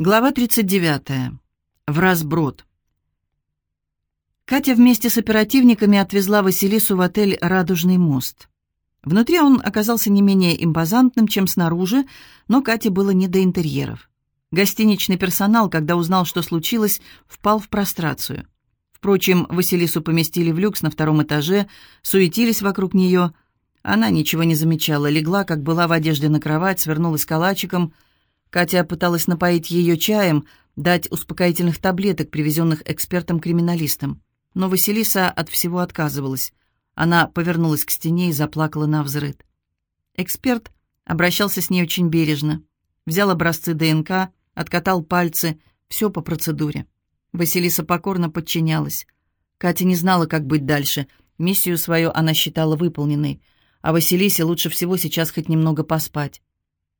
Глава 39. В разброд. Катя вместе с оперативниками отвезла Василису в отель «Радужный мост». Внутри он оказался не менее импозантным, чем снаружи, но Кате было не до интерьеров. Гостиничный персонал, когда узнал, что случилось, впал в прострацию. Впрочем, Василису поместили в люкс на втором этаже, суетились вокруг нее. Она ничего не замечала, легла, как была в одежде на кровать, свернулась калачиком — Катя пыталась напоить ее чаем, дать успокоительных таблеток, привезенных экспертом-криминалистом. Но Василиса от всего отказывалась. Она повернулась к стене и заплакала на взрыд. Эксперт обращался с ней очень бережно. Взял образцы ДНК, откатал пальцы, все по процедуре. Василиса покорно подчинялась. Катя не знала, как быть дальше. Миссию свою она считала выполненной. А Василисе лучше всего сейчас хоть немного поспать.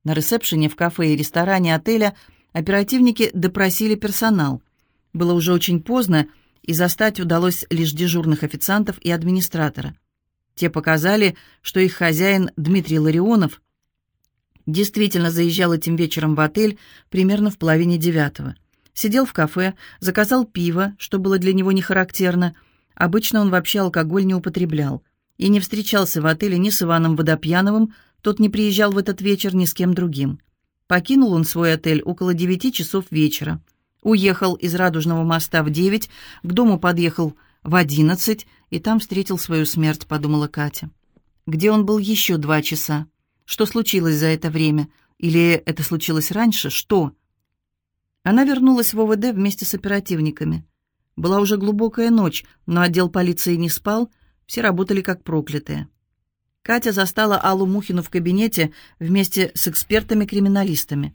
На ресепшене в кафе и ресторане отеля оперативники допросили персонал. Было уже очень поздно, и застать удалось лишь дежурных официантов и администратора. Те показали, что их хозяин Дмитрий Ларионов действительно заезжал этим вечером в отель примерно в половине девятого. Сидел в кафе, заказал пиво, что было для него не характерно. Обычно он вообще алкоголь не употреблял. И не встречался в отеле ни с Иваном Водопьяновым, тот не приезжал в этот вечер ни с кем другим. Покинул он свой отель около девяти часов вечера. Уехал из Радужного моста в девять, к дому подъехал в одиннадцать, и там встретил свою смерть, подумала Катя. Где он был еще два часа? Что случилось за это время? Или это случилось раньше? Что? Она вернулась в ОВД вместе с оперативниками. Была уже глубокая ночь, но отдел полиции не спал, все работали как проклятые. Катя застала Аллу Мухину в кабинете вместе с экспертами-криминалистами.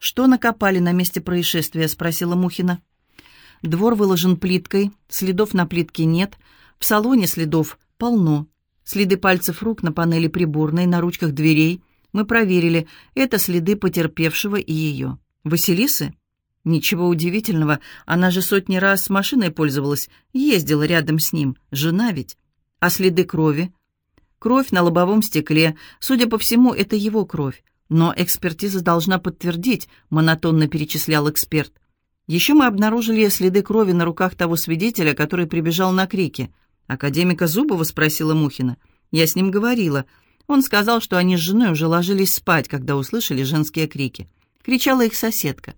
«Что накопали на месте происшествия?» — спросила Мухина. «Двор выложен плиткой, следов на плитке нет, в салоне следов полно. Следы пальцев рук на панели приборной, на ручках дверей. Мы проверили, это следы потерпевшего и ее. Василисы? Ничего удивительного, она же сотни раз с машиной пользовалась, ездила рядом с ним, жена ведь. А следы крови? Кровь на лобовом стекле. Судя по всему, это его кровь. Но экспертиза должна подтвердить, монотонно перечислял эксперт. Еще мы обнаружили следы крови на руках того свидетеля, который прибежал на крики. «Академика Зубова?» — спросила Мухина. «Я с ним говорила. Он сказал, что они с женой уже ложились спать, когда услышали женские крики. Кричала их соседка.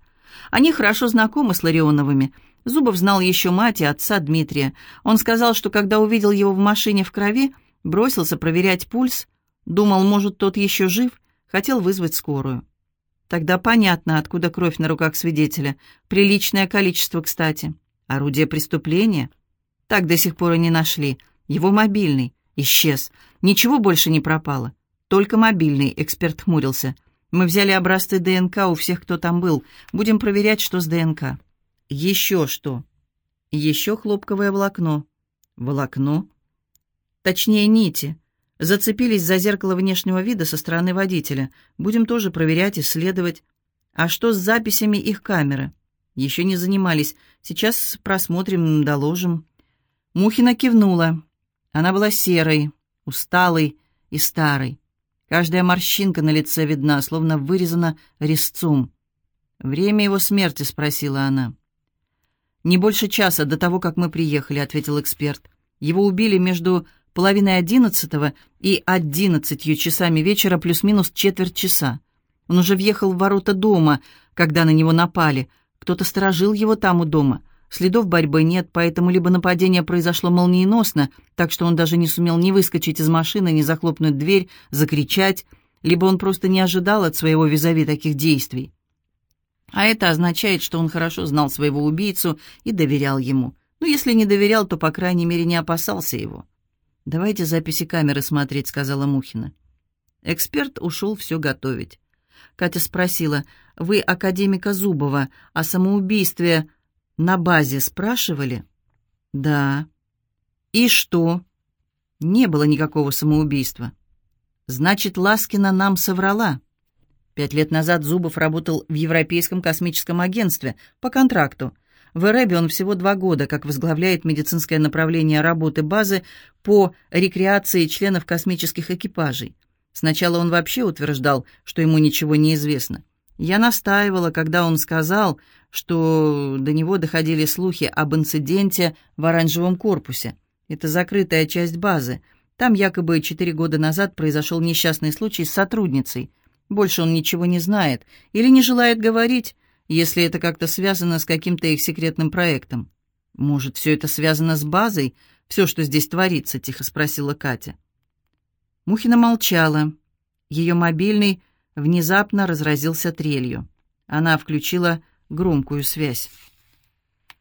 Они хорошо знакомы с Ларионовыми. Зубов знал еще мать и отца Дмитрия. Он сказал, что когда увидел его в машине в крови, Бросился проверять пульс, думал, может, тот еще жив, хотел вызвать скорую. Тогда понятно, откуда кровь на руках свидетеля. Приличное количество, кстати. Орудие преступления? Так до сих пор и не нашли. Его мобильный. Исчез. Ничего больше не пропало. Только мобильный, эксперт хмурился. Мы взяли образцы ДНК у всех, кто там был. Будем проверять, что с ДНК. Еще что? Еще хлопковое волокно. Волокно? Точнее, нити. Зацепились за зеркало внешнего вида со стороны водителя. Будем тоже проверять, исследовать. А что с записями их камеры? Еще не занимались. Сейчас просмотрим, доложим. Мухина кивнула. Она была серой, усталой и старой. Каждая морщинка на лице видна, словно вырезана резцом. «Время его смерти?» — спросила она. «Не больше часа до того, как мы приехали», — ответил эксперт. «Его убили между половиной одиннадцатого и одиннадцатью часами вечера плюс-минус четверть часа. Он уже въехал в ворота дома, когда на него напали. Кто-то сторожил его там у дома. Следов борьбы нет, поэтому либо нападение произошло молниеносно, так что он даже не сумел ни выскочить из машины, ни захлопнуть дверь, закричать, либо он просто не ожидал от своего визави таких действий. А это означает, что он хорошо знал своего убийцу и доверял ему. Ну, если не доверял, то, по крайней мере, не опасался его. «Давайте записи камеры смотреть», — сказала Мухина. Эксперт ушел все готовить. Катя спросила, «Вы академика Зубова о самоубийстве на базе спрашивали?» «Да». «И что?» «Не было никакого самоубийства». «Значит, Ласкина нам соврала». Пять лет назад Зубов работал в Европейском космическом агентстве по контракту. В Эребе он всего два года, как возглавляет медицинское направление работы базы по рекреации членов космических экипажей. Сначала он вообще утверждал, что ему ничего не известно. Я настаивала, когда он сказал, что до него доходили слухи об инциденте в оранжевом корпусе. Это закрытая часть базы. Там якобы четыре года назад произошел несчастный случай с сотрудницей. Больше он ничего не знает или не желает говорить, если это как-то связано с каким-то их секретным проектом. «Может, все это связано с базой? Все, что здесь творится?» — тихо спросила Катя. Мухина молчала. Ее мобильный внезапно разразился трелью. Она включила громкую связь.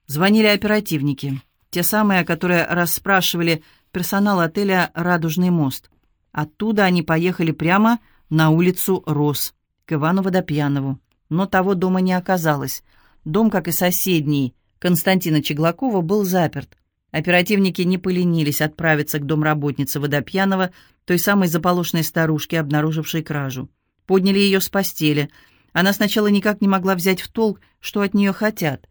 Звонили оперативники, те самые, которые расспрашивали персонал отеля «Радужный мост». Оттуда они поехали прямо на улицу Рос, к Ивану Водопьянову. Но того дома не оказалось. Дом, как и соседний, Константина Чеглакова, был заперт. Оперативники не поленились отправиться к домработнице Водопьянова, той самой заполошной старушке, обнаружившей кражу. Подняли ее с постели. Она сначала никак не могла взять в толк, что от нее хотят.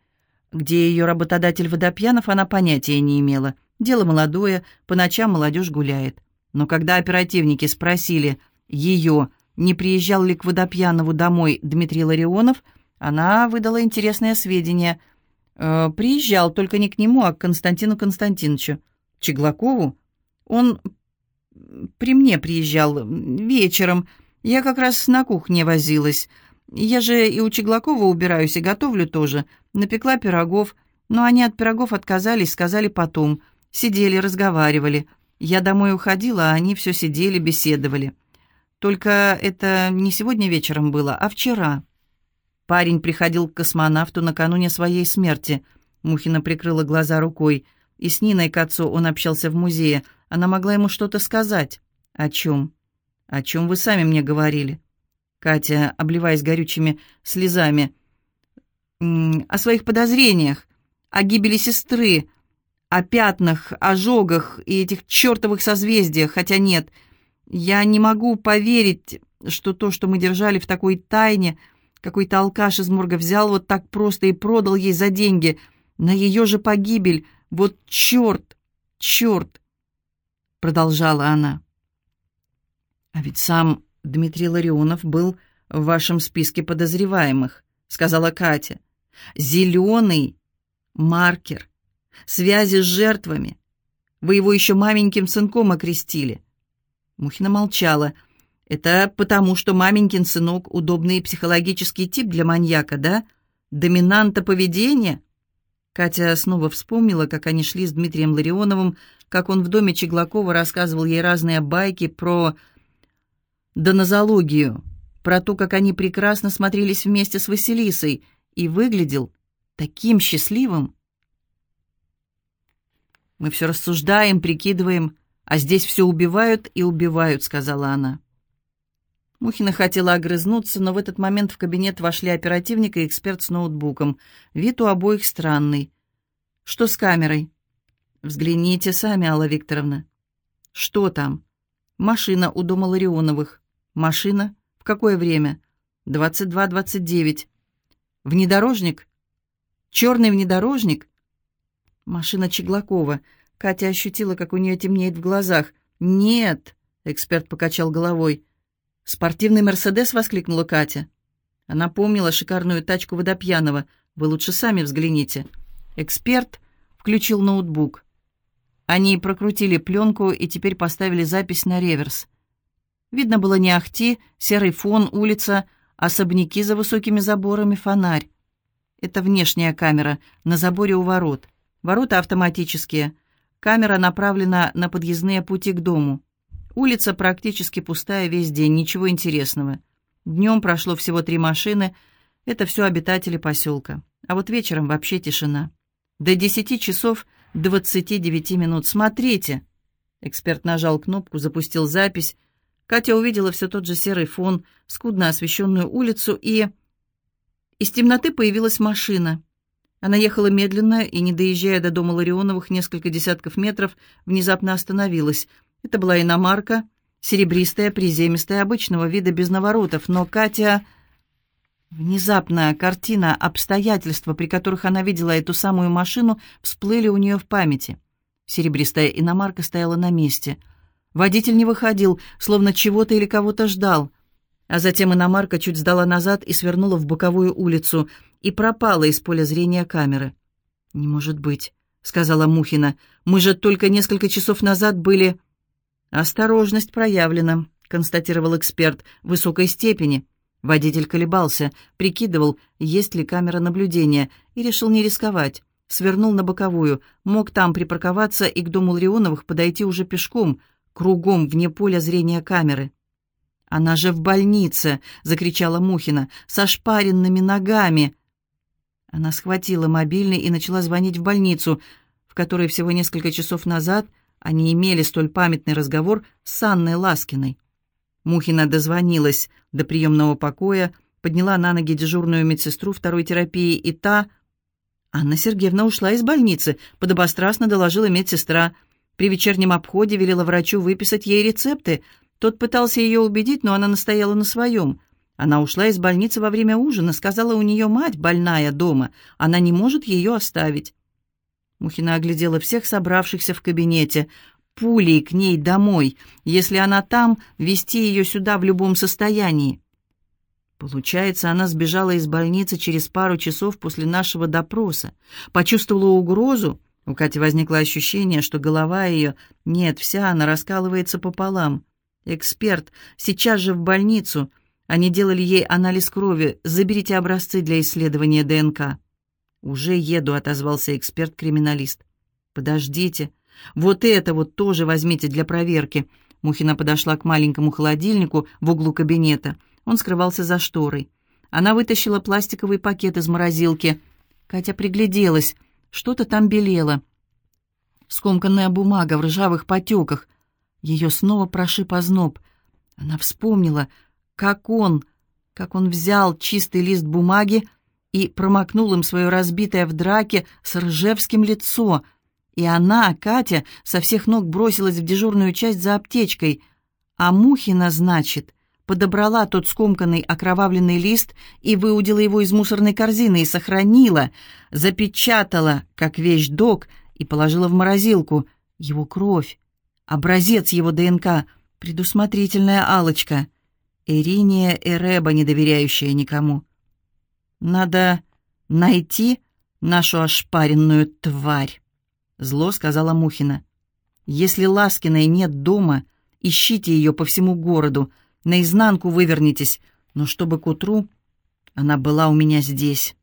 Где ее работодатель Водопьянов, она понятия не имела. Дело молодое, по ночам молодежь гуляет. Но когда оперативники спросили ее, не приезжал ли к Водопьянову домой Дмитрий Ларионов, она выдала интересное сведения. «Э, «Приезжал, только не к нему, а к Константину Константиновичу». «Чеглакову?» «Он при мне приезжал вечером. Я как раз на кухне возилась. Я же и у Чеглакова убираюсь и готовлю тоже. Напекла пирогов, но они от пирогов отказались, сказали потом. Сидели, разговаривали. Я домой уходила, а они все сидели, беседовали. Только это не сегодня вечером было, а вчера. Парень приходил к космонавту накануне своей смерти. Мухина прикрыла глаза рукой. И с Ниной к отцу он общался в музее. Она могла ему что-то сказать. О чем? О чем вы сами мне говорили? Катя, обливаясь горючими слезами. О своих подозрениях, о гибели сестры, о пятнах, ожогах и этих чертовых созвездиях, хотя нет, я не могу поверить, что то, что мы держали в такой тайне, какой-то алкаш из морга взял вот так просто и продал ей за деньги, на ее же погибель, вот черт, черт, продолжала она. А ведь сам Дмитрий Ларионов был в вашем списке подозреваемых, сказала Катя. Зеленый маркер, связи с жертвами. Вы его еще маменьким сынком окрестили. Мухина молчала. «Это потому, что маменькин сынок — удобный психологический тип для маньяка, да? Доминанта поведения?» Катя снова вспомнила, как они шли с Дмитрием Ларионовым, как он в доме Чеглакова рассказывал ей разные байки про донозологию, про то, как они прекрасно смотрелись вместе с Василисой, и выглядел таким счастливым. «Мы все рассуждаем, прикидываем, а здесь все убивают и убивают», — сказала она. Мухина хотела огрызнуться, но в этот момент в кабинет вошли оперативник и эксперт с ноутбуком. Вид у обоих странный. «Что с камерой?» «Взгляните сами, Алла Викторовна». «Что там?» «Машина у дома Ларионовых». «Машина? В какое время?» «22.29». девять. «Внедорожник?» «Черный внедорожник?» «Машина Чеглакова». Катя ощутила, как у нее темнеет в глазах. «Нет!» — эксперт покачал головой. «Спортивный «Мерседес»?» — воскликнула Катя. Она помнила шикарную тачку водопьяного. «Вы лучше сами взгляните». Эксперт включил ноутбук. Они прокрутили пленку и теперь поставили запись на реверс. Видно было не ахти, серый фон, улица, особняки за высокими заборами, фонарь. Это внешняя камера, на заборе у ворот. Ворота автоматические — Камера направлена на подъездные пути к дому. Улица практически пустая весь день, ничего интересного. Днем прошло всего три машины, это все обитатели поселка. А вот вечером вообще тишина. До десяти часов двадцати девяти минут. Смотрите!» Эксперт нажал кнопку, запустил запись. Катя увидела все тот же серый фон, скудно освещенную улицу, и... Из темноты появилась машина. Она ехала медленно и, не доезжая до дома Ларионовых несколько десятков метров, внезапно остановилась. Это была иномарка, серебристая, приземистая, обычного вида без наворотов, но Катя... Внезапно картина, обстоятельства, при которых она видела эту самую машину, всплыли у нее в памяти. Серебристая иномарка стояла на месте. Водитель не выходил, словно чего-то или кого-то ждал. А затем иномарка чуть сдала назад и свернула в боковую улицу и пропала из поля зрения камеры. «Не может быть», — сказала Мухина. «Мы же только несколько часов назад были...» «Осторожность проявлена», — констатировал эксперт высокой степени. Водитель колебался, прикидывал, есть ли камера наблюдения, и решил не рисковать. Свернул на боковую, мог там припарковаться и к дому Ларионовых подойти уже пешком, кругом вне поля зрения камеры. «Она же в больнице!» — закричала Мухина. «Со шпаренными ногами!» Она схватила мобильный и начала звонить в больницу, в которой всего несколько часов назад они имели столь памятный разговор с Анной Ласкиной. Мухина дозвонилась до приемного покоя, подняла на ноги дежурную медсестру второй терапии, и та... Анна Сергеевна ушла из больницы, подобострастно доложила медсестра. При вечернем обходе велела врачу выписать ей рецепты. Тот пытался ее убедить, но она настояла на своем. Она ушла из больницы во время ужина, сказала, у нее мать больная дома, она не может ее оставить. Мухина оглядела всех собравшихся в кабинете. Пулей к ней домой, если она там, вести ее сюда в любом состоянии. Получается, она сбежала из больницы через пару часов после нашего допроса. Почувствовала угрозу. У Кати возникло ощущение, что голова ее... Нет, вся она раскалывается пополам. «Эксперт, сейчас же в больницу. Они делали ей анализ крови. Заберите образцы для исследования ДНК». «Уже еду», — отозвался эксперт-криминалист. «Подождите. Вот это вот тоже возьмите для проверки». Мухина подошла к маленькому холодильнику в углу кабинета. Он скрывался за шторой. Она вытащила пластиковый пакет из морозилки. Катя пригляделась. Что-то там белело. Скомканная бумага в ржавых потеках. Ее снова прошиб озноб. Она вспомнила, как он, как он взял чистый лист бумаги и промокнул им свое разбитое в драке с Ржевским лицо. И она, Катя, со всех ног бросилась в дежурную часть за аптечкой. А Мухина, значит, подобрала тот скомканный окровавленный лист и выудила его из мусорной корзины и сохранила, запечатала, как вещь-док, и положила в морозилку. Его кровь, образец его ДНК, предусмотрительная алочка — Ириния Эреба, не доверяющая никому. «Надо найти нашу ошпаренную тварь», — зло сказала Мухина. «Если Ласкиной нет дома, ищите ее по всему городу, наизнанку вывернитесь, но чтобы к утру она была у меня здесь».